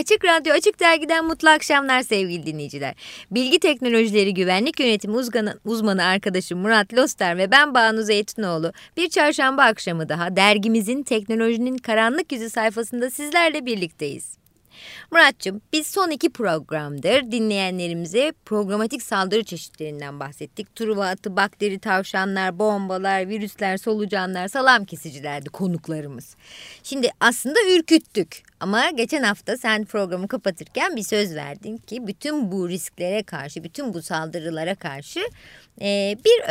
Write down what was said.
Açık Radyo Açık Dergi'den mutlu akşamlar sevgili dinleyiciler. Bilgi Teknolojileri Güvenlik Yönetimi uzmanı, uzmanı arkadaşım Murat Loster ve ben Banu Zeytinoğlu bir çarşamba akşamı daha dergimizin teknolojinin karanlık yüzü sayfasında sizlerle birlikteyiz. Muratçım biz son iki programdır dinleyenlerimize programatik saldırı çeşitlerinden bahsettik. Truva atı, bakteri, tavşanlar, bombalar, virüsler, solucanlar, salam kesicilerdi konuklarımız. Şimdi aslında ürküttük ama geçen hafta sen programı kapatırken bir söz verdin ki bütün bu risklere karşı, bütün bu saldırılara karşı e, bir